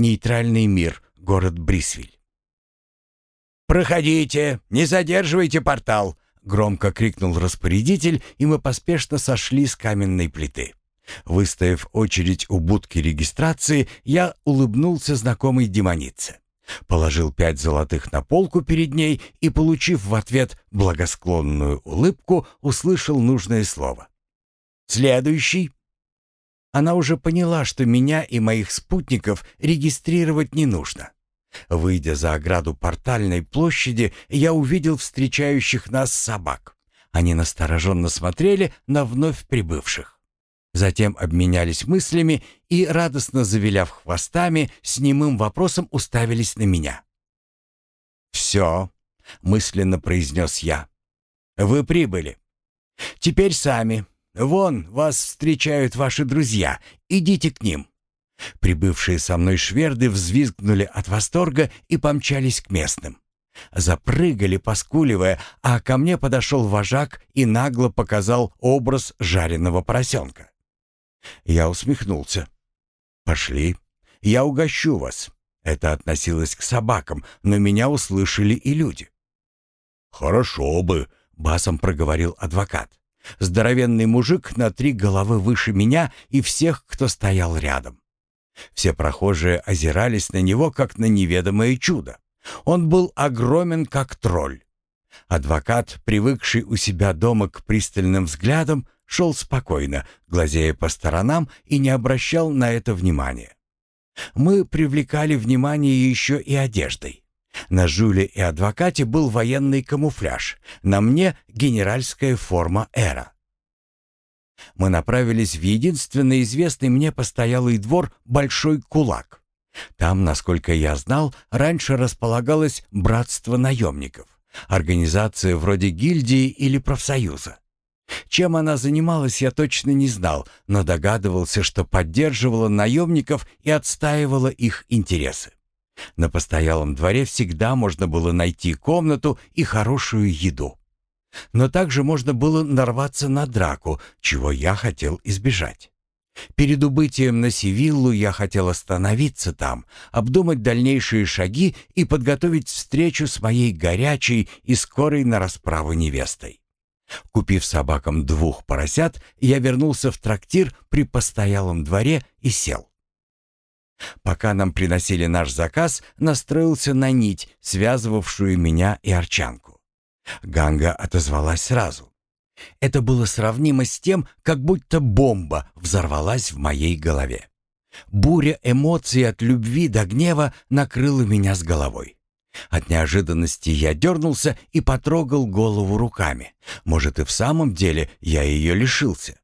Нейтральный мир, город Брисвиль. «Проходите, не задерживайте портал!» — громко крикнул распорядитель, и мы поспешно сошли с каменной плиты. Выстояв очередь у будки регистрации, я улыбнулся знакомой демонице. Положил пять золотых на полку перед ней и, получив в ответ благосклонную улыбку, услышал нужное слово. «Следующий!» Она уже поняла, что меня и моих спутников регистрировать не нужно. Выйдя за ограду портальной площади, я увидел встречающих нас собак. Они настороженно смотрели на вновь прибывших. Затем обменялись мыслями и, радостно завиляв хвостами, с немым вопросом уставились на меня. «Все», — мысленно произнес я. «Вы прибыли. Теперь сами. Вон вас встречают ваши друзья. Идите к ним». Прибывшие со мной шверды взвизгнули от восторга и помчались к местным. Запрыгали, поскуливая, а ко мне подошел вожак и нагло показал образ жареного поросенка. Я усмехнулся. «Пошли, я угощу вас». Это относилось к собакам, но меня услышали и люди. «Хорошо бы», — басом проговорил адвокат. Здоровенный мужик на три головы выше меня и всех, кто стоял рядом. Все прохожие озирались на него, как на неведомое чудо. Он был огромен, как тролль. Адвокат, привыкший у себя дома к пристальным взглядам, шел спокойно, глазея по сторонам и не обращал на это внимания. Мы привлекали внимание еще и одеждой. На Жюле и адвокате был военный камуфляж, на мне генеральская форма эра. Мы направились в единственный известный мне постоялый двор Большой Кулак. Там, насколько я знал, раньше располагалось братство наемников, организация вроде гильдии или профсоюза. Чем она занималась, я точно не знал, но догадывался, что поддерживала наемников и отстаивала их интересы. На постоялом дворе всегда можно было найти комнату и хорошую еду. Но также можно было нарваться на драку, чего я хотел избежать. Перед убытием на Севиллу я хотел остановиться там, обдумать дальнейшие шаги и подготовить встречу с моей горячей и скорой на расправу невестой. Купив собакам двух поросят, я вернулся в трактир при постоялом дворе и сел. Пока нам приносили наш заказ, настроился на нить, связывавшую меня и Арчанку. Ганга отозвалась сразу. Это было сравнимо с тем, как будто бомба взорвалась в моей голове. Буря эмоций от любви до гнева накрыла меня с головой. От неожиданности я дернулся и потрогал голову руками. Может, и в самом деле я ее лишился.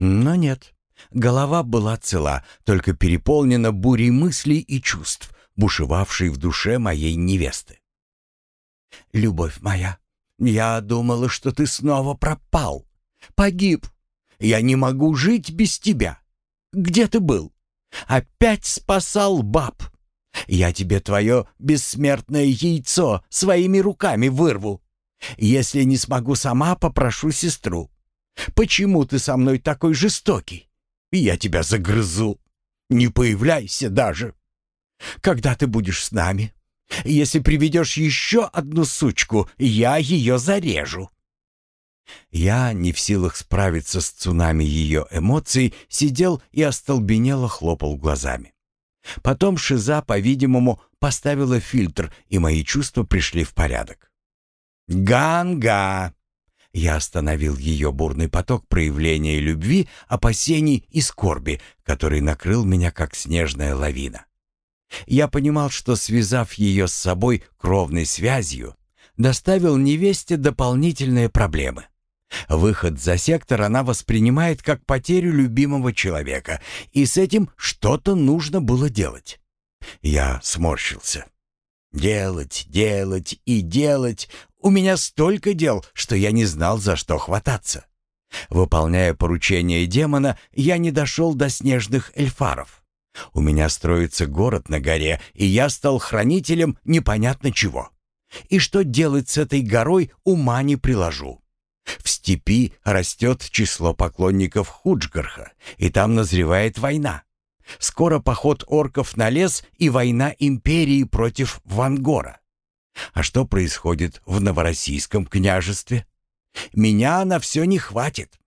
Но нет. Голова была цела, только переполнена бурей мыслей и чувств, бушевавшей в душе моей невесты. «Любовь моя, я думала, что ты снова пропал. Погиб. Я не могу жить без тебя. Где ты был? Опять спасал баб. Я тебе твое бессмертное яйцо своими руками вырву. Если не смогу сама, попрошу сестру. Почему ты со мной такой жестокий? Я тебя загрызу. Не появляйся даже. Когда ты будешь с нами? Если приведешь еще одну сучку, я ее зарежу». Я, не в силах справиться с цунами ее эмоций, сидел и остолбенело хлопал глазами. Потом Шиза, по-видимому, поставила фильтр, и мои чувства пришли в порядок. «Ганга!» Я остановил ее бурный поток проявления любви, опасений и скорби, который накрыл меня как снежная лавина. Я понимал, что, связав ее с собой кровной связью, доставил невесте дополнительные проблемы. Выход за сектор она воспринимает как потерю любимого человека, и с этим что-то нужно было делать. Я сморщился. Делать, делать и делать. У меня столько дел, что я не знал, за что хвататься. Выполняя поручение демона, я не дошел до снежных эльфаров. У меня строится город на горе, и я стал хранителем непонятно чего. И что делать с этой горой, ума не приложу. В степи растет число поклонников Худжгарха, и там назревает война. Скоро поход орков на лес и война империи против Вангора. А что происходит в Новороссийском княжестве? Меня на все не хватит.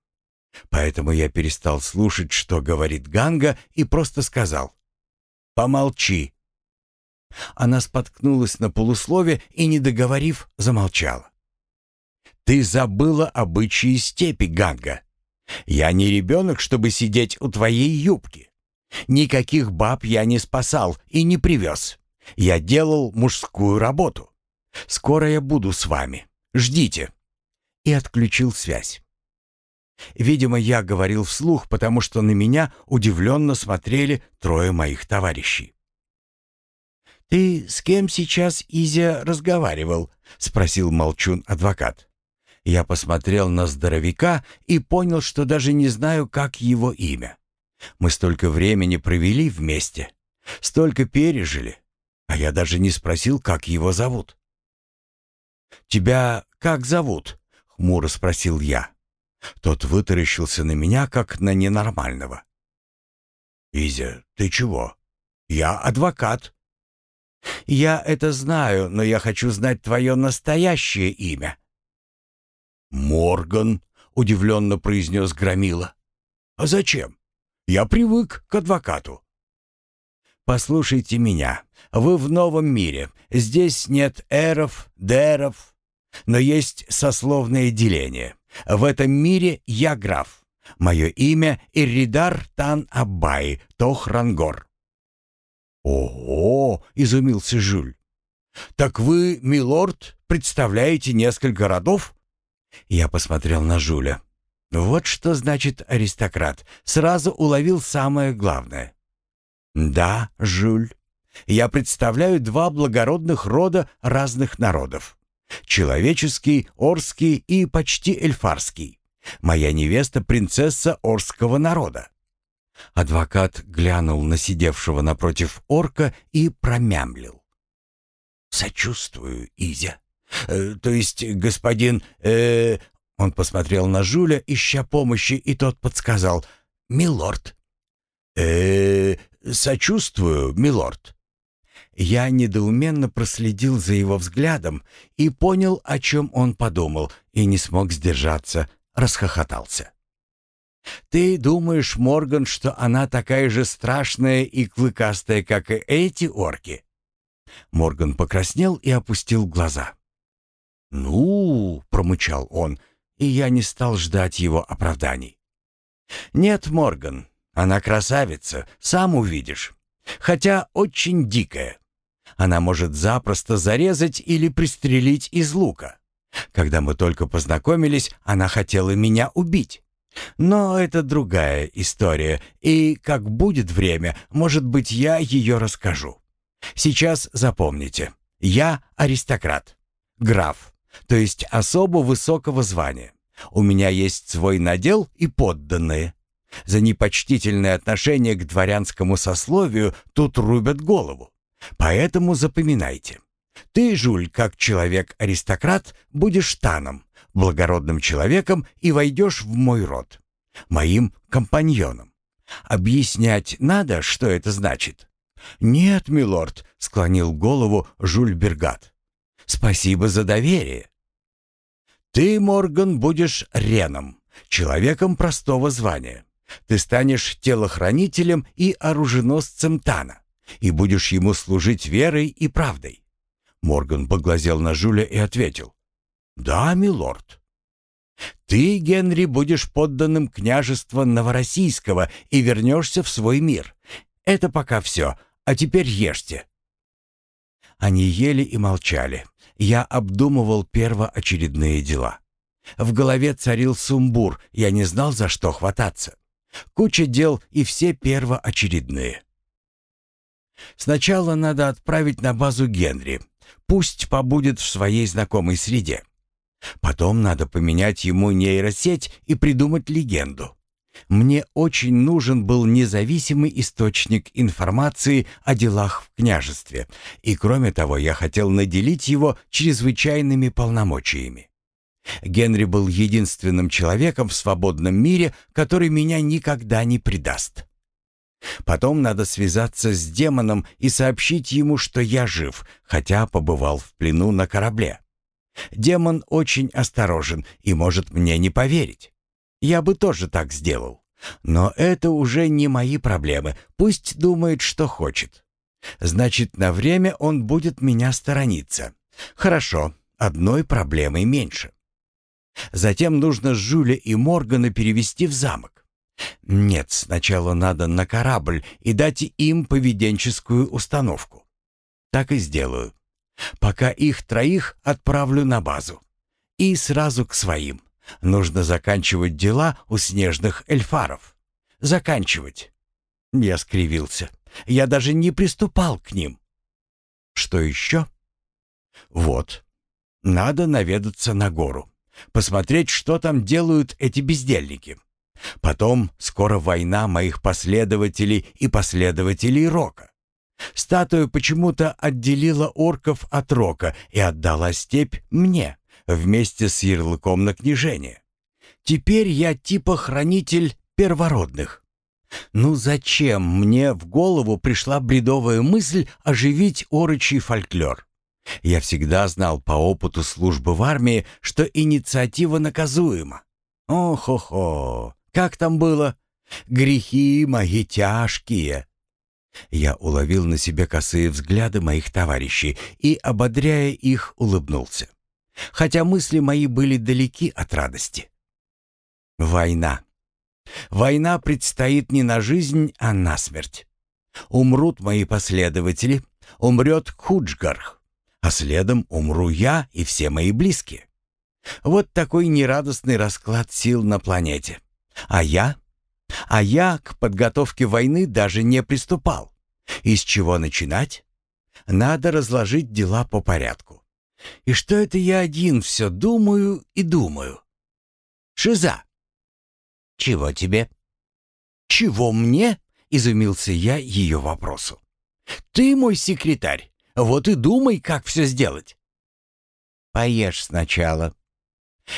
Поэтому я перестал слушать, что говорит Ганга, и просто сказал «Помолчи». Она споткнулась на полуслове и, не договорив, замолчала. «Ты забыла обычаи степи, Ганга. Я не ребенок, чтобы сидеть у твоей юбки. Никаких баб я не спасал и не привез. Я делал мужскую работу. Скоро я буду с вами. Ждите». И отключил связь. Видимо, я говорил вслух, потому что на меня удивленно смотрели трое моих товарищей. «Ты с кем сейчас, Изя, разговаривал?» — спросил молчун-адвокат. Я посмотрел на здоровяка и понял, что даже не знаю, как его имя. Мы столько времени провели вместе, столько пережили, а я даже не спросил, как его зовут. «Тебя как зовут?» — хмуро спросил я. Тот вытаращился на меня, как на ненормального. «Изя, ты чего? Я адвокат». «Я это знаю, но я хочу знать твое настоящее имя». «Морган», — удивленно произнес Громила. «А зачем? Я привык к адвокату». «Послушайте меня. Вы в новом мире. Здесь нет эров, деров, но есть сословное деление. В этом мире я граф. Мое имя Ирридар Тан Аббай Тохрангор». «Ого!» — изумился Жюль. «Так вы, милорд, представляете несколько родов?» Я посмотрел на Жюля. Вот что значит аристократ. Сразу уловил самое главное. «Да, Жюль, я представляю два благородных рода разных народов. Человеческий, Орский и почти Эльфарский. Моя невеста — принцесса Орского народа. Адвокат глянул на сидевшего напротив орка и промямлил. «Сочувствую, Изя. Э, то есть, господин...» э, Он посмотрел на Жуля, ища помощи, и тот подсказал. «Милорд». э сочувствую, милорд». Я недоуменно проследил за его взглядом и понял, о чем он подумал, и не смог сдержаться, расхохотался. «Ты думаешь, Морган, что она такая же страшная и клыкастая, как и эти орки?» Морган покраснел и опустил глаза. «Ну», — промычал он, и я не стал ждать его оправданий. «Нет, Морган, она красавица, сам увидишь. Хотя очень дикая. Она может запросто зарезать или пристрелить из лука. Когда мы только познакомились, она хотела меня убить. Но это другая история, и как будет время, может быть, я ее расскажу. Сейчас запомните, я аристократ, граф, то есть особо высокого звания. У меня есть свой надел и подданные. За непочтительное отношение к дворянскому сословию тут рубят голову. Поэтому запоминайте. Ты, Жуль, как человек-аристократ, будешь таном, благородным человеком и войдешь в мой род, моим компаньоном. Объяснять надо, что это значит? Нет, милорд, склонил голову Жуль Бергат. Спасибо за доверие. Ты, Морган, будешь реном, человеком простого звания. Ты станешь телохранителем и оруженосцем Тана и будешь ему служить верой и правдой. Морган поглазел на Жуля и ответил. «Да, милорд». «Ты, Генри, будешь подданным княжества Новороссийского и вернешься в свой мир. Это пока все, а теперь ешьте». Они ели и молчали. Я обдумывал первоочередные дела. В голове царил сумбур, я не знал, за что хвататься. Куча дел и все первоочередные. Сначала надо отправить на базу Генри. Пусть побудет в своей знакомой среде. Потом надо поменять ему нейросеть и придумать легенду. Мне очень нужен был независимый источник информации о делах в княжестве, и кроме того я хотел наделить его чрезвычайными полномочиями. Генри был единственным человеком в свободном мире, который меня никогда не предаст. Потом надо связаться с демоном и сообщить ему, что я жив, хотя побывал в плену на корабле. Демон очень осторожен и может мне не поверить. Я бы тоже так сделал. Но это уже не мои проблемы. Пусть думает, что хочет. Значит, на время он будет меня сторониться. Хорошо, одной проблемой меньше. Затем нужно Жюля и Моргана перевести в замок. Нет, сначала надо на корабль и дать им поведенческую установку. Так и сделаю. Пока их троих отправлю на базу. И сразу к своим. Нужно заканчивать дела у снежных эльфаров. Заканчивать. Я скривился. Я даже не приступал к ним. Что еще? Вот. Надо наведаться на гору. Посмотреть, что там делают эти бездельники. Потом скоро война моих последователей и последователей Рока. Статуя почему-то отделила орков от Рока и отдала степь мне вместе с ярлыком на княжение. Теперь я типа хранитель первородных. Ну зачем мне в голову пришла бредовая мысль оживить орочий фольклор? Я всегда знал по опыту службы в армии, что инициатива наказуема. О-хо-хо, как там было? Грехи мои тяжкие. Я уловил на себе косые взгляды моих товарищей и, ободряя их, улыбнулся. Хотя мысли мои были далеки от радости. Война. Война предстоит не на жизнь, а на смерть. Умрут мои последователи, умрет Худжгарх, а следом умру я и все мои близкие. Вот такой нерадостный расклад сил на планете. А я? А я к подготовке войны даже не приступал. Из чего начинать? Надо разложить дела по порядку. И что это я один все думаю и думаю? Шиза. Чего тебе? Чего мне? Изумился я ее вопросу. Ты мой секретарь. Вот и думай, как все сделать. Поешь сначала.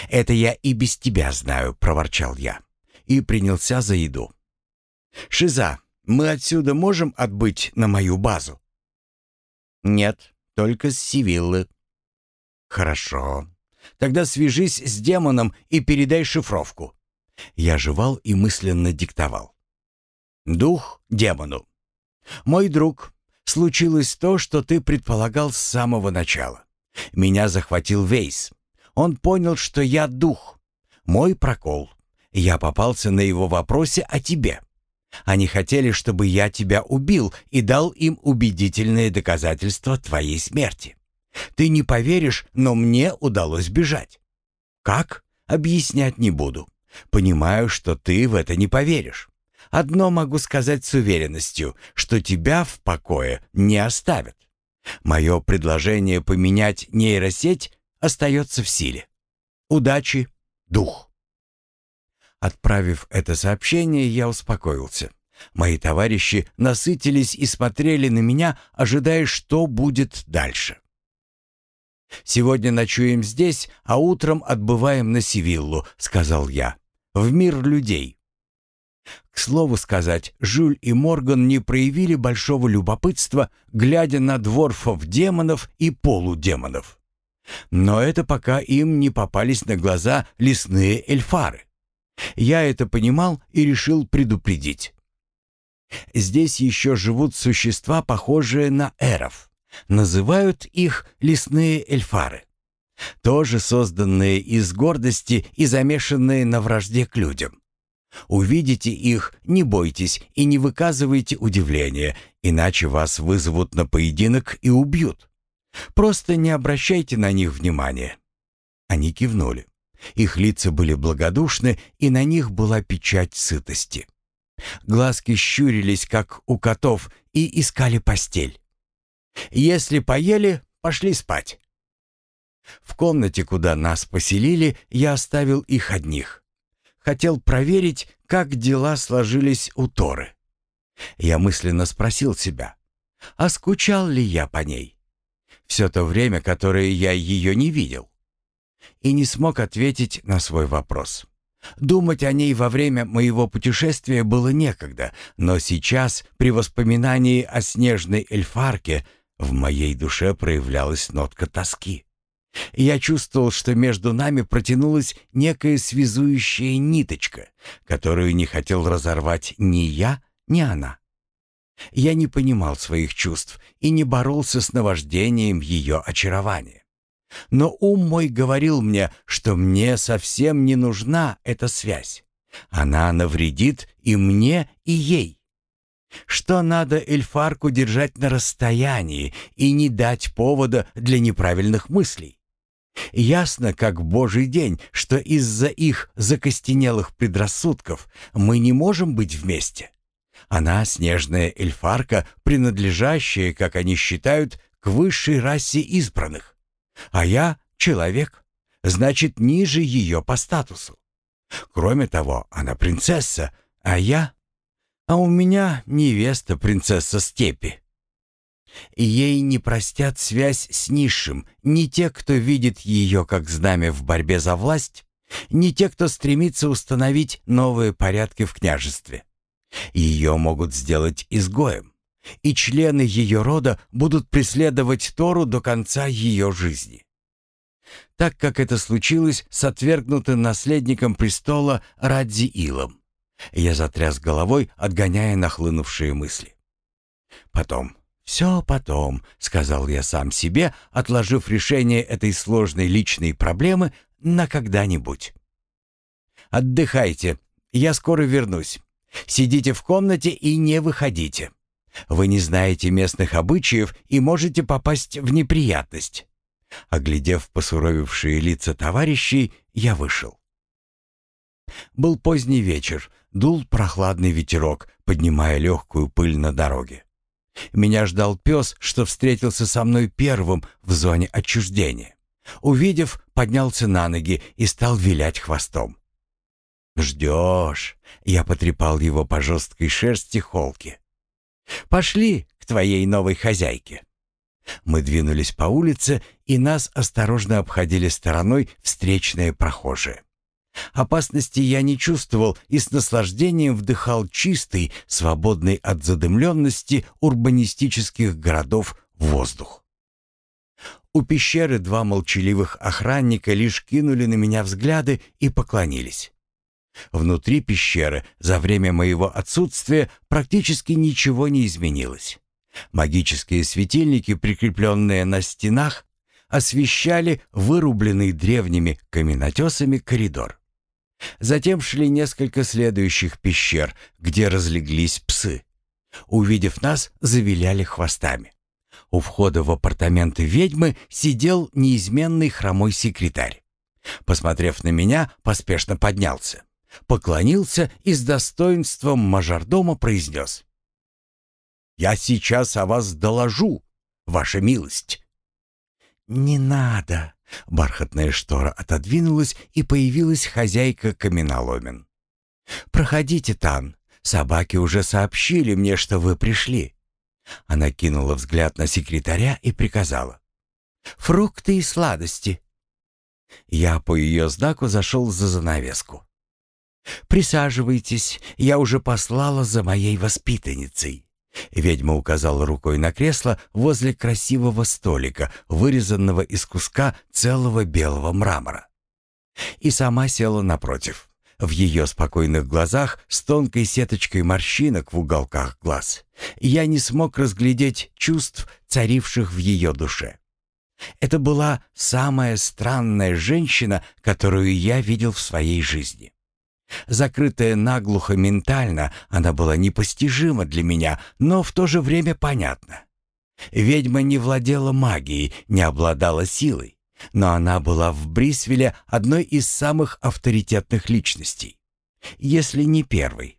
Это я и без тебя знаю, проворчал я и принялся за еду. Шиза, мы отсюда можем отбыть на мою базу? Нет, только с Сивиллы. Хорошо. Тогда свяжись с демоном и передай шифровку. Я жевал и мысленно диктовал. Дух демону. Мой друг, случилось то, что ты предполагал с самого начала. Меня захватил Вейс. Он понял, что я дух. Мой прокол. Я попался на его вопросе о тебе. Они хотели, чтобы я тебя убил и дал им убедительные доказательства твоей смерти. Ты не поверишь, но мне удалось бежать. Как? Объяснять не буду. Понимаю, что ты в это не поверишь. Одно могу сказать с уверенностью, что тебя в покое не оставят. Мое предложение поменять нейросеть остается в силе. Удачи, дух. Отправив это сообщение, я успокоился. Мои товарищи насытились и смотрели на меня, ожидая, что будет дальше. «Сегодня ночуем здесь, а утром отбываем на Сивиллу», — сказал я, — «в мир людей». К слову сказать, Жюль и Морган не проявили большого любопытства, глядя на дворфов-демонов и полудемонов. Но это пока им не попались на глаза лесные эльфары. Я это понимал и решил предупредить. Здесь еще живут существа, похожие на эров. Называют их лесные эльфары. Тоже созданные из гордости и замешанные на вражде к людям. Увидите их, не бойтесь и не выказывайте удивления, иначе вас вызовут на поединок и убьют. Просто не обращайте на них внимания». Они кивнули. Их лица были благодушны, и на них была печать сытости. Глазки щурились, как у котов, и искали постель. Если поели, пошли спать. В комнате, куда нас поселили, я оставил их одних. Хотел проверить, как дела сложились у Торы. Я мысленно спросил себя, а скучал ли я по ней? Все то время, которое я ее не видел. И не смог ответить на свой вопрос. Думать о ней во время моего путешествия было некогда, но сейчас, при воспоминании о снежной эльфарке, в моей душе проявлялась нотка тоски. Я чувствовал, что между нами протянулась некая связующая ниточка, которую не хотел разорвать ни я, ни она. Я не понимал своих чувств и не боролся с наваждением ее очарования. Но ум мой говорил мне, что мне совсем не нужна эта связь. Она навредит и мне, и ей. Что надо эльфарку держать на расстоянии и не дать повода для неправильных мыслей. Ясно, как божий день, что из-за их закостенелых предрассудков мы не можем быть вместе. Она снежная эльфарка, принадлежащая, как они считают, к высшей расе избранных. А я человек, значит, ниже ее по статусу. Кроме того, она принцесса, а я... А у меня невеста принцесса степи. Ей не простят связь с низшим ни те, кто видит ее как знамя в борьбе за власть, ни те, кто стремится установить новые порядки в княжестве. Ее могут сделать изгоем и члены ее рода будут преследовать Тору до конца ее жизни. Так как это случилось с отвергнутым наследником престола Радзиилом. Я затряс головой, отгоняя нахлынувшие мысли. Потом, все потом, сказал я сам себе, отложив решение этой сложной личной проблемы на когда-нибудь. Отдыхайте, я скоро вернусь. Сидите в комнате и не выходите. Вы не знаете местных обычаев и можете попасть в неприятность. Оглядев посуровевшие лица товарищей, я вышел. Был поздний вечер, дул прохладный ветерок, поднимая легкую пыль на дороге. Меня ждал пес, что встретился со мной первым в зоне отчуждения. Увидев, поднялся на ноги и стал вилять хвостом. «Ждешь!» — я потрепал его по жесткой шерсти холки. Пошли к твоей новой хозяйке». Мы двинулись по улице, и нас осторожно обходили стороной встречные прохожие. Опасности я не чувствовал и с наслаждением вдыхал чистый, свободный от задымленности урбанистических городов воздух. У пещеры два молчаливых охранника лишь кинули на меня взгляды и поклонились. Внутри пещеры за время моего отсутствия практически ничего не изменилось. Магические светильники, прикрепленные на стенах, освещали вырубленный древними каменотесами коридор. Затем шли несколько следующих пещер, где разлеглись псы. Увидев нас, завиляли хвостами. У входа в апартаменты ведьмы сидел неизменный хромой секретарь. Посмотрев на меня, поспешно поднялся поклонился и с достоинством мажордома произнес. «Я сейчас о вас доложу, ваша милость». «Не надо!» — бархатная штора отодвинулась, и появилась хозяйка каменоломен. «Проходите, Тан, собаки уже сообщили мне, что вы пришли». Она кинула взгляд на секретаря и приказала. «Фрукты и сладости». Я по ее знаку зашел за занавеску. «Присаживайтесь, я уже послала за моей воспитанницей». Ведьма указала рукой на кресло возле красивого столика, вырезанного из куска целого белого мрамора. И сама села напротив. В ее спокойных глазах с тонкой сеточкой морщинок в уголках глаз я не смог разглядеть чувств, царивших в ее душе. Это была самая странная женщина, которую я видел в своей жизни. Закрытая наглухо ментально, она была непостижима для меня, но в то же время понятна. Ведьма не владела магией, не обладала силой, но она была в Брисвеле одной из самых авторитетных личностей, если не первой.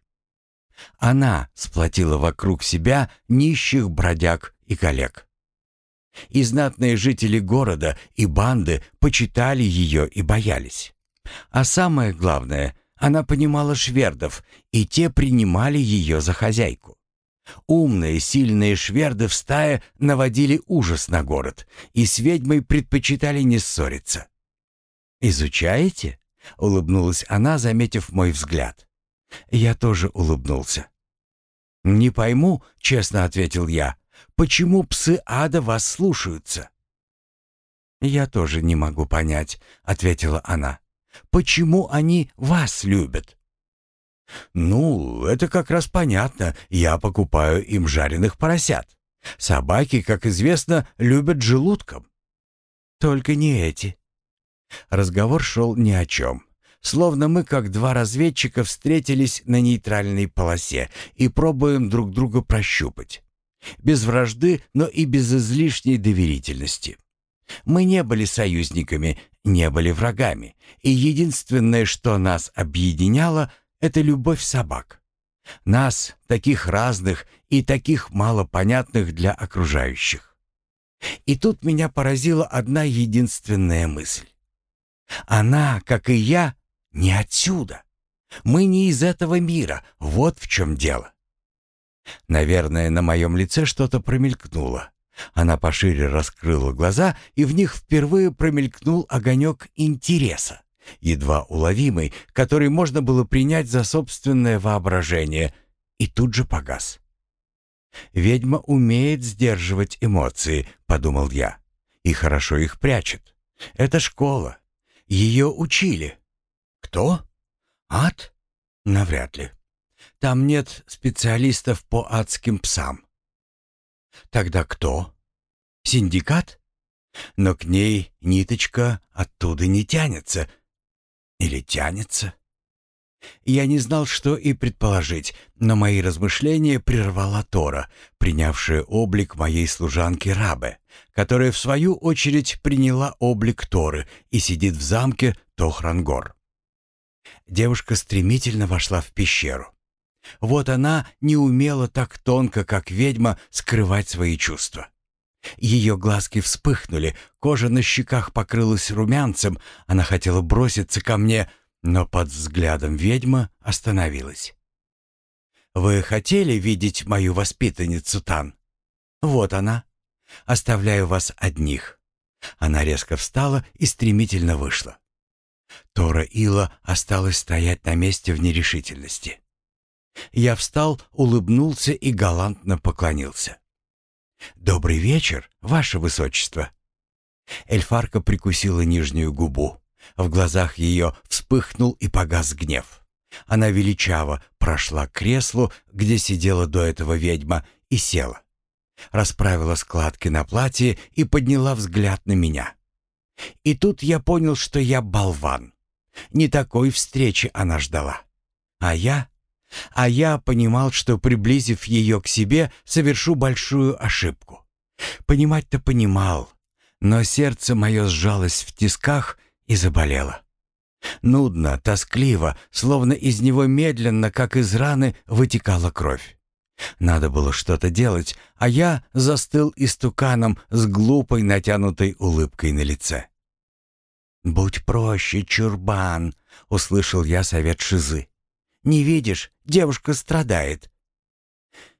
Она сплотила вокруг себя нищих бродяг и коллег. И знатные жители города и банды почитали ее и боялись. А самое главное — она понимала швердов, и те принимали ее за хозяйку. Умные, сильные шверды в стае наводили ужас на город, и с ведьмой предпочитали не ссориться. «Изучаете?» — улыбнулась она, заметив мой взгляд. Я тоже улыбнулся. «Не пойму», — честно ответил я, — «почему псы ада вас слушаются?» «Я тоже не могу понять», — ответила она. «Почему они вас любят?» «Ну, это как раз понятно. Я покупаю им жареных поросят. Собаки, как известно, любят желудком». «Только не эти». Разговор шел ни о чем. Словно мы, как два разведчика, встретились на нейтральной полосе и пробуем друг друга прощупать. Без вражды, но и без излишней доверительности. Мы не были союзниками, не были врагами, и единственное, что нас объединяло, это любовь собак. Нас, таких разных и таких малопонятных для окружающих. И тут меня поразила одна единственная мысль. Она, как и я, не отсюда. Мы не из этого мира, вот в чем дело. Наверное, на моем лице что-то промелькнуло. Она пошире раскрыла глаза, и в них впервые промелькнул огонек интереса, едва уловимый, который можно было принять за собственное воображение, и тут же погас. «Ведьма умеет сдерживать эмоции», — подумал я, — «и хорошо их прячет. Это школа. Ее учили». «Кто? Ад? Навряд ли. Там нет специалистов по адским псам. Тогда кто? Синдикат? Но к ней ниточка оттуда не тянется. Или тянется? Я не знал, что и предположить, но мои размышления прервала Тора, принявшая облик моей служанки Рабе, которая в свою очередь приняла облик Торы и сидит в замке Тохрангор. Девушка стремительно вошла в пещеру. Вот она не умела так тонко, как ведьма, скрывать свои чувства. Ее глазки вспыхнули, кожа на щеках покрылась румянцем, она хотела броситься ко мне, но под взглядом ведьма остановилась. «Вы хотели видеть мою воспитанницу, Тан? Вот она. Оставляю вас одних». Она резко встала и стремительно вышла. Тора Ила осталась стоять на месте в нерешительности. Я встал, улыбнулся и галантно поклонился. «Добрый вечер, ваше высочество!» Эльфарка прикусила нижнюю губу. В глазах ее вспыхнул и погас гнев. Она величаво прошла к креслу, где сидела до этого ведьма, и села. Расправила складки на платье и подняла взгляд на меня. И тут я понял, что я болван. Не такой встречи она ждала. А я а я понимал, что, приблизив ее к себе, совершу большую ошибку. Понимать-то понимал, но сердце мое сжалось в тисках и заболело. Нудно, тоскливо, словно из него медленно, как из раны, вытекала кровь. Надо было что-то делать, а я застыл истуканом с глупой натянутой улыбкой на лице. «Будь проще, чурбан», — услышал я совет Шизы. Не видишь, девушка страдает».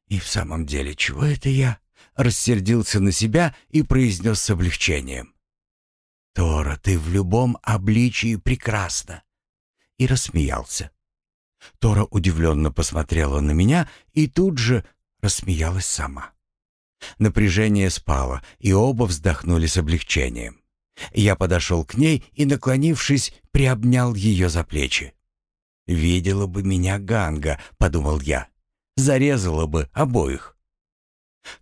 «И в самом деле, чего это я?» Рассердился на себя и произнес с облегчением. «Тора, ты в любом обличии прекрасна!» И рассмеялся. Тора удивленно посмотрела на меня и тут же рассмеялась сама. Напряжение спало, и оба вздохнули с облегчением. Я подошел к ней и, наклонившись, приобнял ее за плечи. «Видела бы меня Ганга», — подумал я. «Зарезала бы обоих».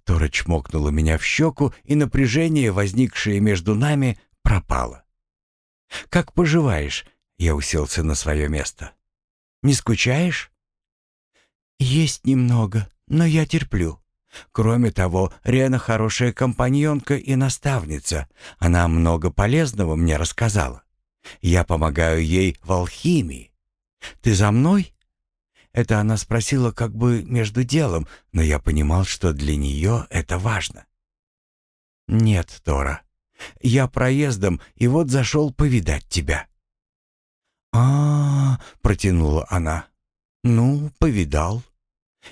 Тора чмокнула меня в щеку, и напряжение, возникшее между нами, пропало. «Как поживаешь?» — я уселся на свое место. «Не скучаешь?» «Есть немного, но я терплю. Кроме того, Рена хорошая компаньонка и наставница. Она много полезного мне рассказала. Я помогаю ей в алхимии. «Ты за мной?» Это она спросила как бы между делом, но я понимал, что для нее это важно. «Нет, Тора, я проездом и вот зашел повидать тебя». А, -а, -а протянула она. «Ну, повидал».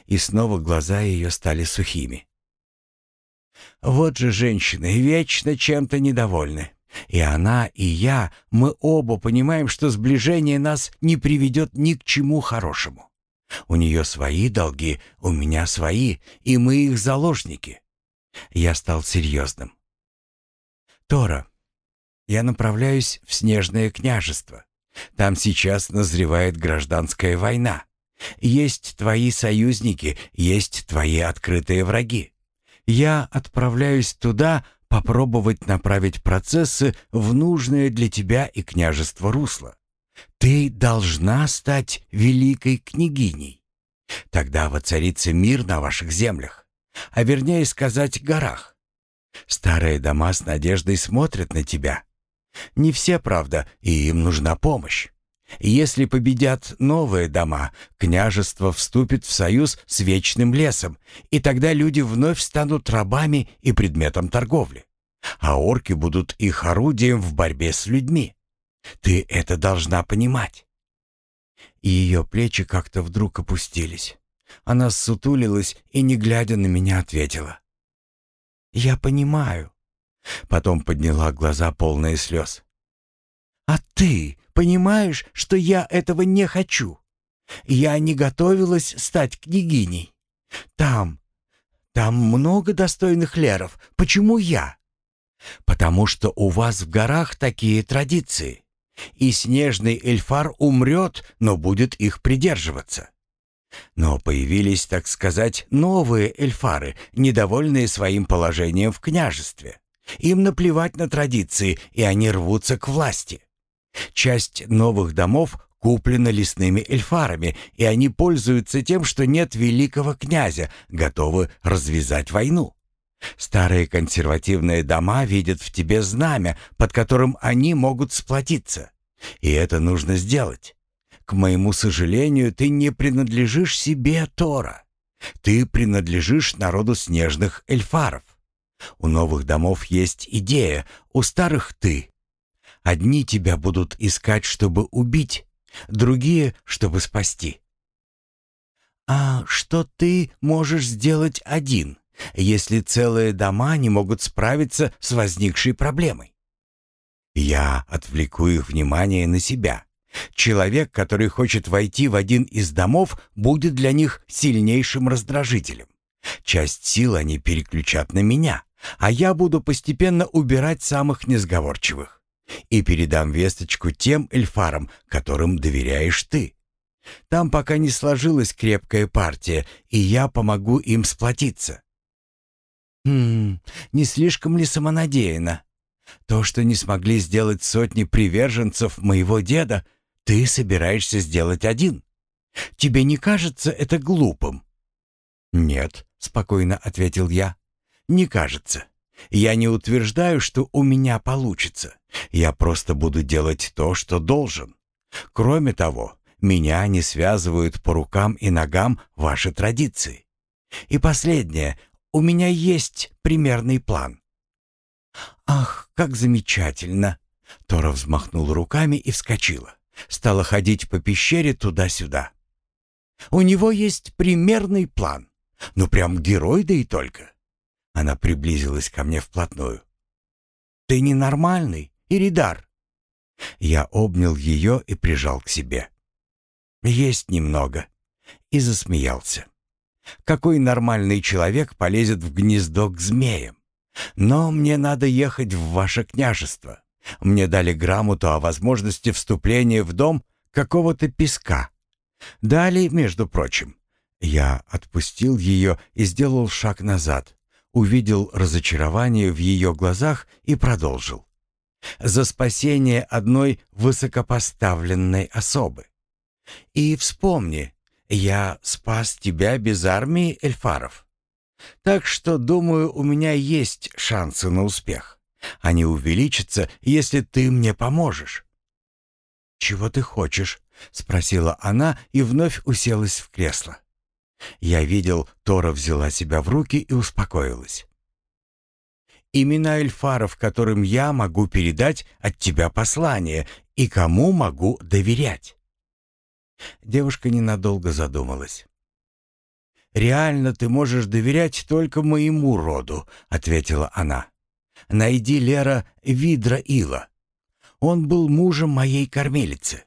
И снова глаза ее стали сухими. «Вот же женщины, вечно чем-то недовольны. И она, и я, мы оба понимаем, что сближение нас не приведет ни к чему хорошему. У нее свои долги, у меня свои, и мы их заложники. Я стал серьезным. Тора, я направляюсь в Снежное княжество. Там сейчас назревает гражданская война. Есть твои союзники, есть твои открытые враги. Я отправляюсь туда попробовать направить процессы в нужное для тебя и княжества русло. Ты должна стать великой княгиней. Тогда воцарится мир на ваших землях, а вернее сказать, горах. Старые дома с надеждой смотрят на тебя. Не все, правда, и им нужна помощь. Если победят новые дома, княжество вступит в союз с вечным лесом, и тогда люди вновь станут рабами и предметом торговли. А орки будут их орудием в борьбе с людьми. Ты это должна понимать. И ее плечи как-то вдруг опустились. Она ссутулилась и, не глядя на меня, ответила. «Я понимаю». Потом подняла глаза, полные слез. «А ты понимаешь, что я этого не хочу? Я не готовилась стать княгиней. Там, там много достойных леров. Почему я?» «Потому что у вас в горах такие традиции и снежный эльфар умрет, но будет их придерживаться. Но появились, так сказать, новые эльфары, недовольные своим положением в княжестве. Им наплевать на традиции, и они рвутся к власти. Часть новых домов куплена лесными эльфарами, и они пользуются тем, что нет великого князя, готовы развязать войну. Старые консервативные дома видят в тебе знамя, под которым они могут сплотиться. И это нужно сделать. К моему сожалению, ты не принадлежишь себе, Тора. Ты принадлежишь народу снежных эльфаров. У новых домов есть идея, у старых ты. Одни тебя будут искать, чтобы убить, другие, чтобы спасти. А что ты можешь сделать один? если целые дома не могут справиться с возникшей проблемой? Я отвлеку их внимание на себя. Человек, который хочет войти в один из домов, будет для них сильнейшим раздражителем. Часть сил они переключат на меня, а я буду постепенно убирать самых несговорчивых. И передам весточку тем эльфарам, которым доверяешь ты. Там пока не сложилась крепкая партия, и я помогу им сплотиться. Хм, не слишком ли самонадеянно? То, что не смогли сделать сотни приверженцев моего деда, ты собираешься сделать один. Тебе не кажется это глупым? Нет, спокойно ответил я. Не кажется. Я не утверждаю, что у меня получится. Я просто буду делать то, что должен. Кроме того, меня не связывают по рукам и ногам ваши традиции. И последнее, у меня есть примерный план». «Ах, как замечательно!» Тора взмахнула руками и вскочила. Стала ходить по пещере туда-сюда. «У него есть примерный план. Ну, прям герой, да и только». Она приблизилась ко мне вплотную. «Ты ненормальный, Иридар». Я обнял ее и прижал к себе. «Есть немного». И засмеялся. Какой нормальный человек полезет в гнездо к змеям? Но мне надо ехать в ваше княжество. Мне дали грамоту о возможности вступления в дом какого-то песка. Дали, между прочим. Я отпустил ее и сделал шаг назад, увидел разочарование в ее глазах и продолжил. За спасение одной высокопоставленной особы. И вспомни, я спас тебя без армии эльфаров. Так что, думаю, у меня есть шансы на успех. Они увеличатся, если ты мне поможешь». «Чего ты хочешь?» — спросила она и вновь уселась в кресло. Я видел, Тора взяла себя в руки и успокоилась. «Имена эльфаров, которым я могу передать от тебя послание, и кому могу доверять». Девушка ненадолго задумалась. «Реально ты можешь доверять только моему роду», — ответила она. Найди Лера Видра Ила. Он был мужем моей кормилицы.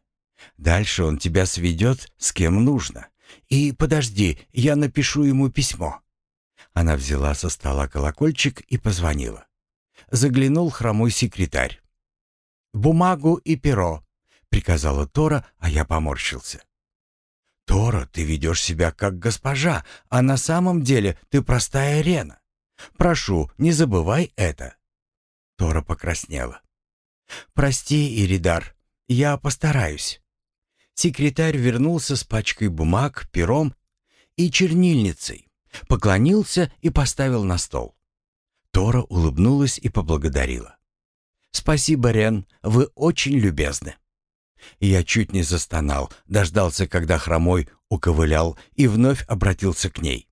Дальше он тебя сведет с кем нужно. И подожди, я напишу ему письмо». Она взяла со стола колокольчик и позвонила. Заглянул хромой секретарь. «Бумагу и перо», — приказала Тора, а я поморщился. «Тора, ты ведешь себя как госпожа, а на самом деле ты простая Рена. Прошу, не забывай это». Тора покраснела. «Прости, Иридар, я постараюсь». Секретарь вернулся с пачкой бумаг, пером и чернильницей, поклонился и поставил на стол. Тора улыбнулась и поблагодарила. «Спасибо, Рен, вы очень любезны». Я чуть не застонал, дождался, когда хромой уковылял и вновь обратился к ней.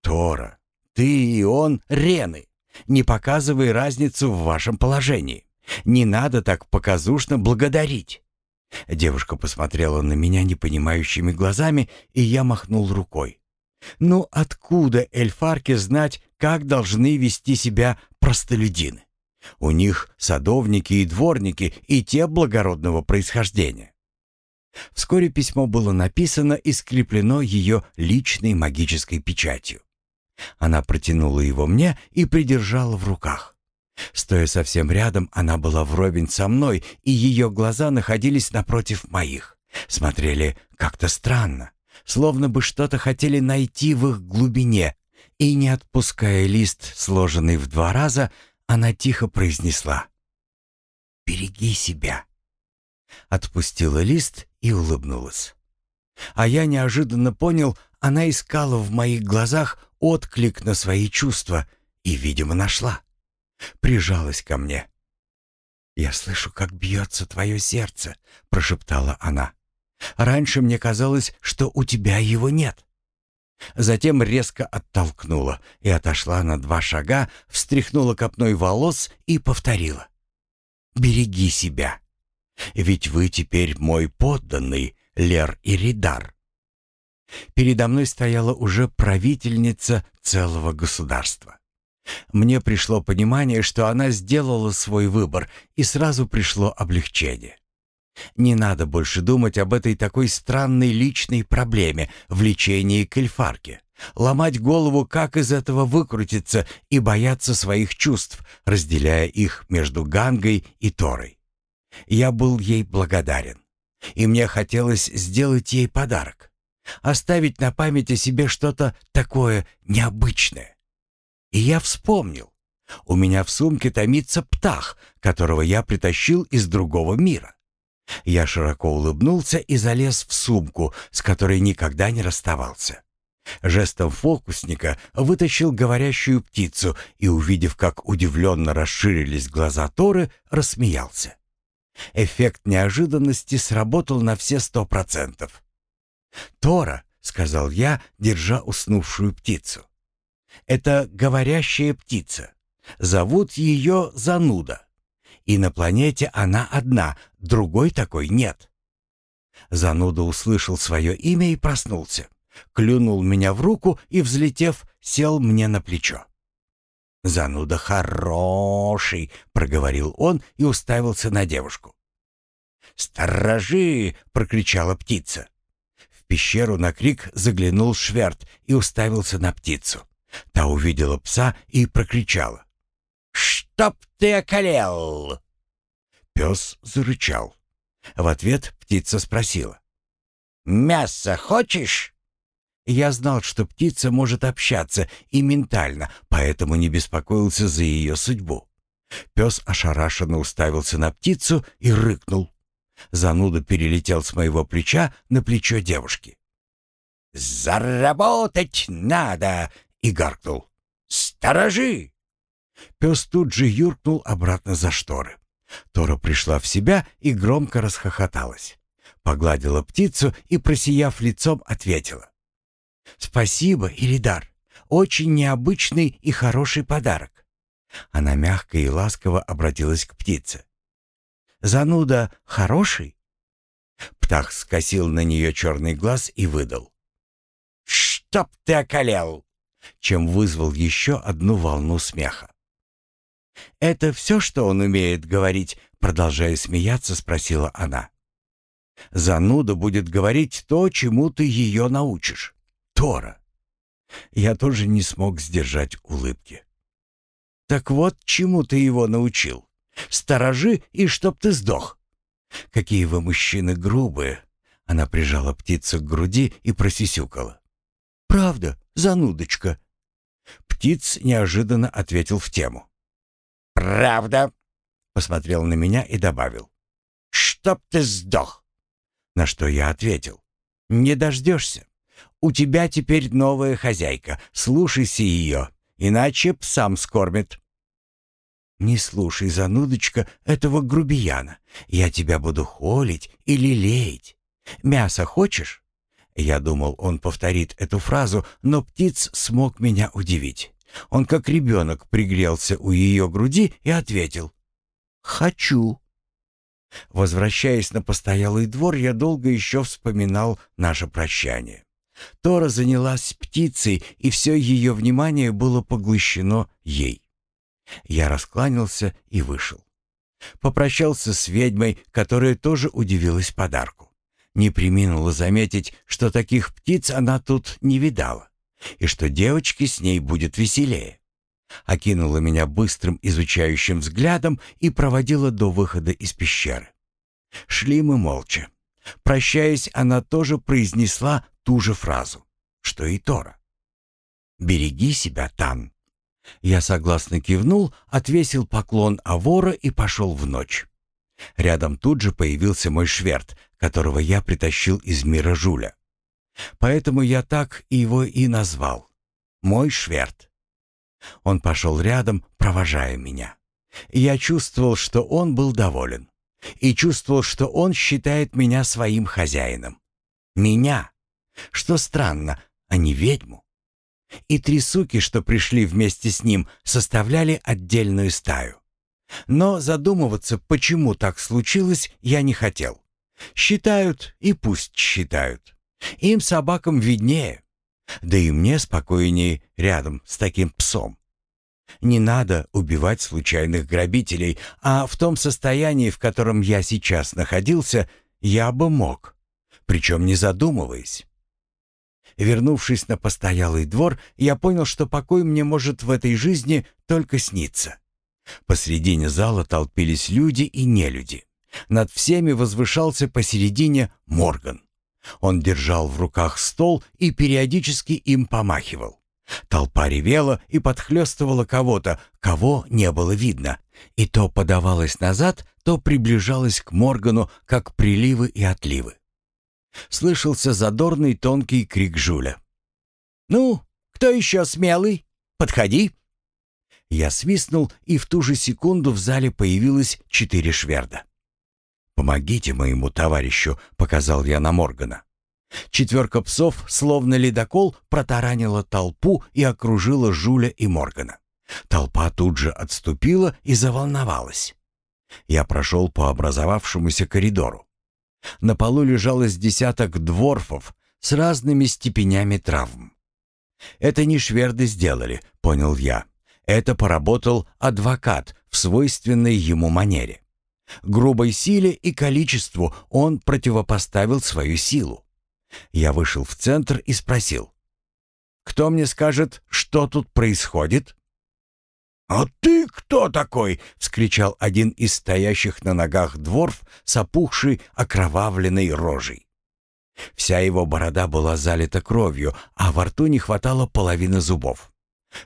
«Тора, ты и он Рены. Не показывай разницу в вашем положении. Не надо так показушно благодарить». Девушка посмотрела на меня непонимающими глазами, и я махнул рукой. «Ну откуда эльфарке знать, как должны вести себя простолюдины? У них садовники и дворники, и те благородного происхождения». Вскоре письмо было написано и скреплено ее личной магической печатью. Она протянула его мне и придержала в руках. Стоя совсем рядом, она была вровень со мной, и ее глаза находились напротив моих. Смотрели как-то странно, словно бы что-то хотели найти в их глубине, и, не отпуская лист, сложенный в два раза, она тихо произнесла «Береги себя». Отпустила лист и улыбнулась. А я неожиданно понял, она искала в моих глазах отклик на свои чувства и, видимо, нашла. Прижалась ко мне. «Я слышу, как бьется твое сердце», — прошептала она. «Раньше мне казалось, что у тебя его нет». Затем резко оттолкнула и отошла на два шага, встряхнула копной волос и повторила. «Береги себя, ведь вы теперь мой подданный, Лер Иридар». Передо мной стояла уже правительница целого государства. Мне пришло понимание, что она сделала свой выбор, и сразу пришло облегчение. Не надо больше думать об этой такой странной личной проблеме влечении к эльфарке. Ломать голову, как из этого выкрутиться, и бояться своих чувств, разделяя их между Гангой и Торой. Я был ей благодарен. И мне хотелось сделать ей подарок. Оставить на память о себе что-то такое необычное. И я вспомнил. У меня в сумке томится птах, которого я притащил из другого мира. Я широко улыбнулся и залез в сумку, с которой никогда не расставался. Жестом фокусника вытащил говорящую птицу и, увидев, как удивленно расширились глаза Торы, рассмеялся. Эффект неожиданности сработал на все сто процентов. «Тора», — сказал я, держа уснувшую птицу. «Это говорящая птица. Зовут ее Зануда. И на планете она одна, другой такой нет. Зануда услышал свое имя и проснулся. Клюнул меня в руку и, взлетев, сел мне на плечо. «Зануда хороший», — проговорил он и уставился на девушку. «Сторожи!» — прокричала птица. В пещеру на крик заглянул Шверт и уставился на птицу. Та увидела пса и прокричала. «Чтоб ты околел!» Пес зарычал. В ответ птица спросила. «Мясо хочешь?» Я знал, что птица может общаться и ментально, поэтому не беспокоился за ее судьбу. Пес ошарашенно уставился на птицу и рыкнул. Зануда перелетел с моего плеча на плечо девушки. «Заработать надо!» — и гаркнул. «Сторожи!» Пес тут же юркнул обратно за шторы. Тора пришла в себя и громко расхохоталась. Погладила птицу и, просияв лицом, ответила. «Спасибо, Иридар. Очень необычный и хороший подарок». Она мягко и ласково обратилась к птице. «Зануда хороший?» Птах скосил на нее черный глаз и выдал. «Чтоб ты околел!» Чем вызвал еще одну волну смеха. «Это все, что он умеет говорить?» Продолжая смеяться, спросила она. «Зануда будет говорить то, чему ты ее научишь. Тора». Я тоже не смог сдержать улыбки. «Так вот, чему ты его научил? Сторожи, и чтоб ты сдох!» «Какие вы мужчины грубые!» Она прижала птицу к груди и просисюкала. «Правда, занудочка!» Птиц неожиданно ответил в тему. «Правда?» Посмотрел на меня и добавил. «Чтоб ты сдох!» На что я ответил. «Не дождешься. У тебя теперь новая хозяйка. Слушайся ее, иначе псам скормит». «Не слушай, занудочка, этого грубияна. Я тебя буду холить и лелеять. Мясо хочешь?» Я думал, он повторит эту фразу, но птиц смог меня удивить. Он как ребенок пригрелся у ее груди и ответил «Хочу». Возвращаясь на постоялый двор, я долго еще вспоминал наше прощание. Тора занялась птицей, и все ее внимание было поглощено ей. Я раскланялся и вышел. Попрощался с ведьмой, которая тоже удивилась подарку. Не приминула заметить, что таких птиц она тут не видала, и что девочке с ней будет веселее. Окинула меня быстрым изучающим взглядом и проводила до выхода из пещеры. Шли мы молча. Прощаясь, она тоже произнесла ту же фразу, что и Тора. «Береги себя, Тан». Я согласно кивнул, отвесил поклон Авора и пошел в ночь. Рядом тут же появился мой шверт, которого я притащил из мира Жуля. Поэтому я так его и назвал. Мой шверт. Он пошел рядом, провожая меня. Я чувствовал, что он был доволен. И чувствовал, что он считает меня своим хозяином. Меня. Что странно, а не ведьму. И три суки, что пришли вместе с ним, составляли отдельную стаю. Но задумываться, почему так случилось, я не хотел. Считают и пусть считают. Им собакам виднее. Да и мне спокойнее рядом с таким псом. Не надо убивать случайных грабителей, а в том состоянии, в котором я сейчас находился, я бы мог, причем не задумываясь. Вернувшись на постоялый двор, я понял, что покой мне может в этой жизни только сниться. Посредине зала толпились люди и нелюди. Над всеми возвышался посередине Морган. Он держал в руках стол и периодически им помахивал. Толпа ревела и подхлёстывала кого-то, кого не было видно, и то подавалась назад, то приближалась к Моргану, как приливы и отливы. Слышался задорный тонкий крик Жуля. «Ну, кто еще смелый? Подходи!» Я свистнул, и в ту же секунду в зале появилось четыре шверда. «Помогите моему товарищу», — показал я на Моргана. Четверка псов, словно ледокол, протаранила толпу и окружила Жуля и Моргана. Толпа тут же отступила и заволновалась. Я прошел по образовавшемуся коридору. На полу лежало с десяток дворфов с разными степенями травм. «Это не шверды сделали», — понял я. Это поработал адвокат в свойственной ему манере. Грубой силе и количеству он противопоставил свою силу. Я вышел в центр и спросил. «Кто мне скажет, что тут происходит?» «А ты кто такой?» — вскричал один из стоящих на ногах дворф с опухшей, окровавленной рожей. Вся его борода была залита кровью, а во рту не хватало половины зубов.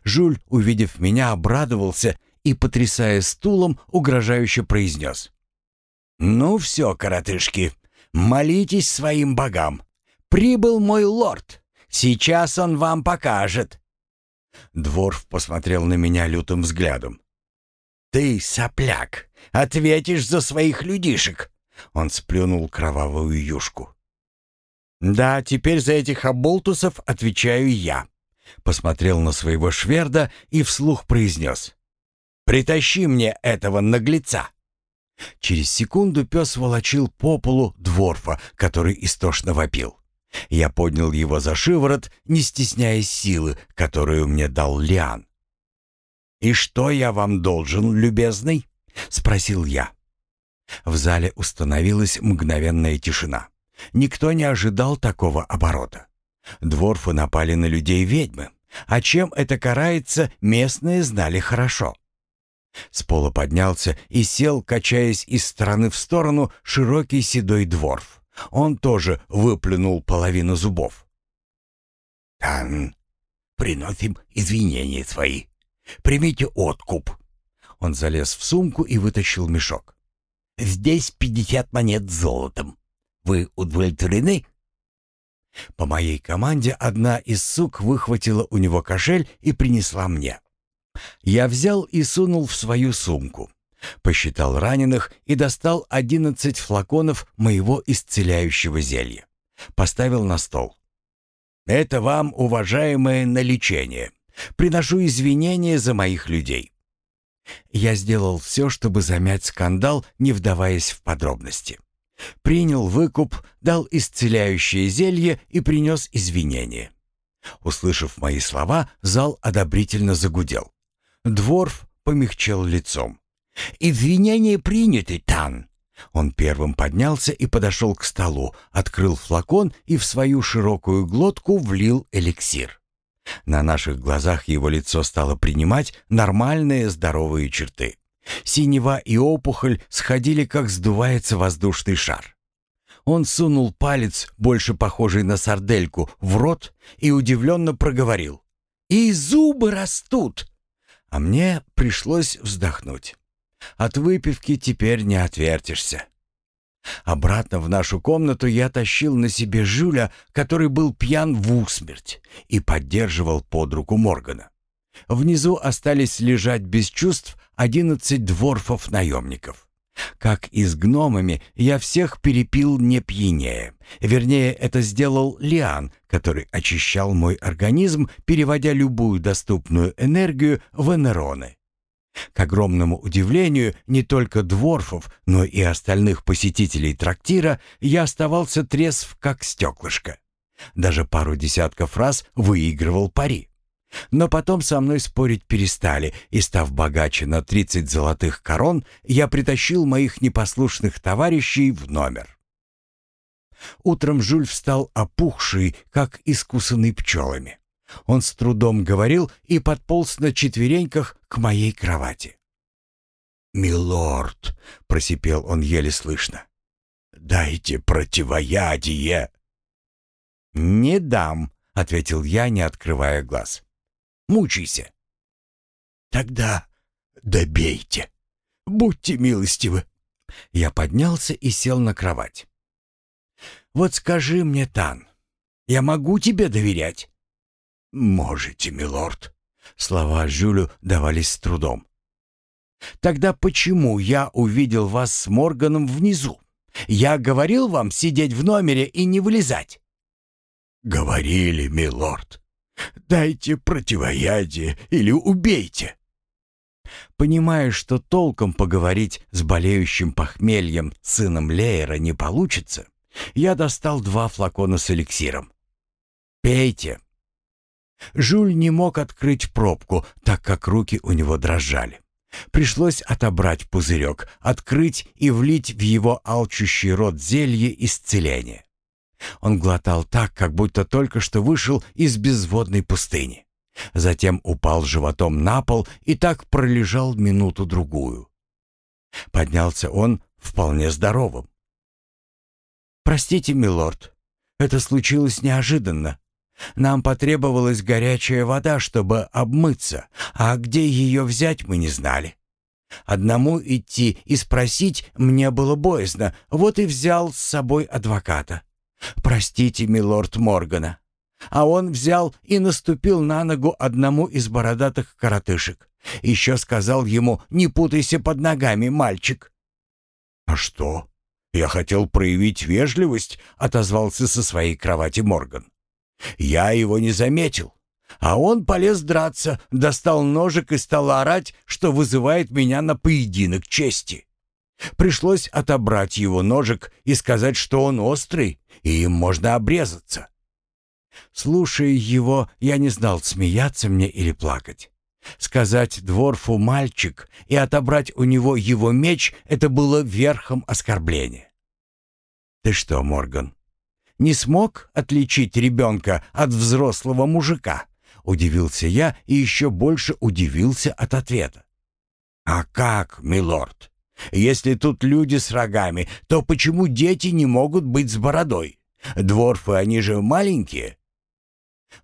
Жуль, увидев меня, обрадовался и, потрясая стулом, угрожающе произнес. «Ну все, коротышки, молитесь своим богам. Прибыл мой лорд. Сейчас он вам покажет». Дворф посмотрел на меня лютым взглядом. «Ты, сопляк, ответишь за своих людишек!» Он сплюнул кровавую юшку. «Да, теперь за этих оболтусов отвечаю я», посмотрел на своего шверда и вслух произнес. «Притащи мне этого наглеца!» Через секунду пес волочил по полу дворфа, который истошно вопил. Я поднял его за шиворот, не стесняясь силы, которую мне дал Лиан. «И что я вам должен, любезный?» — спросил я. В зале установилась мгновенная тишина. Никто не ожидал такого оборота. Дворфы напали на людей ведьмы, а чем это карается, местные знали хорошо. С пола поднялся и сел, качаясь из стороны в сторону, широкий седой дворф. Он тоже выплюнул половину зубов. «Тан, приносим извинения свои. Примите откуп». Он залез в сумку и вытащил мешок. «Здесь пятьдесят монет золотом. Вы удовлетворены?» По моей команде одна из сук выхватила у него кошель и принесла мне. Я взял и сунул в свою сумку. Посчитал раненых и достал одиннадцать флаконов моего исцеляющего зелья. Поставил на стол. «Это вам, уважаемое, на лечение. Приношу извинения за моих людей». Я сделал все, чтобы замять скандал, не вдаваясь в подробности. Принял выкуп, дал исцеляющее зелье и принес извинения. Услышав мои слова, зал одобрительно загудел. Дворф помягчел лицом. «Извинения приняты, Тан!» Он первым поднялся и подошел к столу, открыл флакон и в свою широкую глотку влил эликсир. На наших глазах его лицо стало принимать нормальные здоровые черты. Синева и опухоль сходили, как сдувается воздушный шар. Он сунул палец, больше похожий на сардельку, в рот и удивленно проговорил. «И зубы растут!» А мне пришлось вздохнуть. От выпивки теперь не отвертишься. Обратно в нашу комнату я тащил на себе Жюля, который был пьян в усмерть, и поддерживал под руку Моргана. Внизу остались лежать без чувств одиннадцать дворфов-наемников. Как и с гномами, я всех перепил не пьянее. Вернее, это сделал Лиан, который очищал мой организм, переводя любую доступную энергию в энероны. К огромному удивлению не только дворфов, но и остальных посетителей трактира я оставался трезв, как стеклышко. Даже пару десятков раз выигрывал пари. Но потом со мной спорить перестали, и, став богаче на 30 золотых корон, я притащил моих непослушных товарищей в номер. Утром Жюль встал опухший, как искусанный пчелами. Он с трудом говорил и подполз на четвереньках к моей кровати. «Милорд», — просипел он еле слышно, — «дайте противоядие». «Не дам», — ответил я, не открывая глаз. Мучайся». «Тогда добейте. Будьте милостивы». Я поднялся и сел на кровать. «Вот скажи мне, Тан, я могу тебе доверять?» «Можете, милорд». Слова Жюлю давались с трудом. «Тогда почему я увидел вас с Морганом внизу? Я говорил вам сидеть в номере и не вылезать?» «Говорили, милорд. Дайте противоядие или убейте. Понимая, что толком поговорить с болеющим похмельем сыном Леера не получится, я достал два флакона с эликсиром. «Пейте». Жуль не мог открыть пробку, так как руки у него дрожали. Пришлось отобрать пузырек, открыть и влить в его алчущий рот зелье исцеления. Он глотал так, как будто только что вышел из безводной пустыни. Затем упал животом на пол и так пролежал минуту-другую. Поднялся он вполне здоровым. «Простите, милорд, это случилось неожиданно. Нам потребовалась горячая вода, чтобы обмыться, а где ее взять мы не знали. Одному идти и спросить мне было боязно, вот и взял с собой адвоката. «Простите, милорд Моргана». А он взял и наступил на ногу одному из бородатых коротышек. Еще сказал ему «Не путайся под ногами, мальчик». «А что? Я хотел проявить вежливость», — отозвался со своей кровати Морган. «Я его не заметил. А он полез драться, достал ножик и стал орать, что вызывает меня на поединок чести. Пришлось отобрать его ножик и сказать, что он острый, и им можно обрезаться. Слушая его, я не знал, смеяться мне или плакать. Сказать Дворфу «мальчик» и отобрать у него его меч — это было верхом оскорбления. «Ты что, Морган, не смог отличить ребенка от взрослого мужика?» Удивился я и еще больше удивился от ответа. «А как, милорд? Если тут люди с рогами, то почему дети не могут быть с бородой? Дворфы, они же маленькие».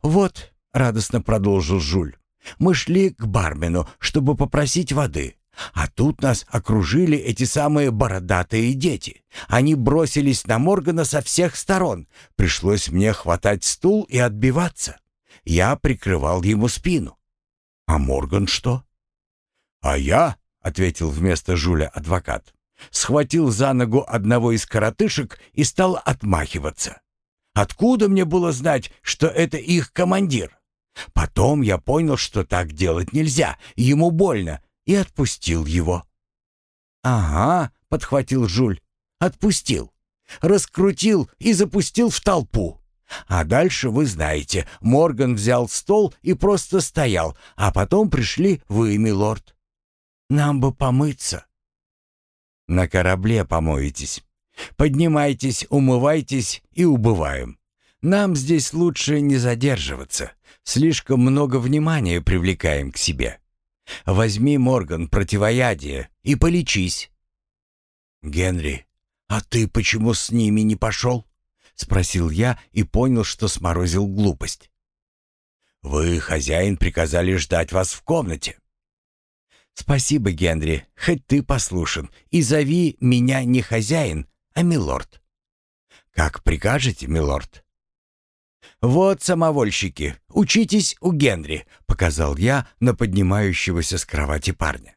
«Вот», — радостно продолжил Жуль, — «мы шли к бармену, чтобы попросить воды». А тут нас окружили эти самые бородатые дети. Они бросились на Моргана со всех сторон. Пришлось мне хватать стул и отбиваться. Я прикрывал ему спину. А Морган что? А я, ответил вместо Жуля адвокат, схватил за ногу одного из коротышек и стал отмахиваться. Откуда мне было знать, что это их командир? Потом я понял, что так делать нельзя, ему больно, и отпустил его. «Ага», — подхватил Жуль, — «отпустил. Раскрутил и запустил в толпу. А дальше вы знаете, Морган взял стол и просто стоял, а потом пришли вы, милорд. Нам бы помыться». «На корабле помоетесь. Поднимайтесь, умывайтесь и убываем. Нам здесь лучше не задерживаться. Слишком много внимания привлекаем к себе». Возьми, Морган, противоядие и полечись». «Генри, а ты почему с ними не пошел?» — спросил я и понял, что сморозил глупость. «Вы, хозяин, приказали ждать вас в комнате». «Спасибо, Генри, хоть ты послушен, и зови меня не хозяин, а милорд». «Как прикажете, милорд?» «Вот самовольщики, учитесь у Генри», — показал я на поднимающегося с кровати парня.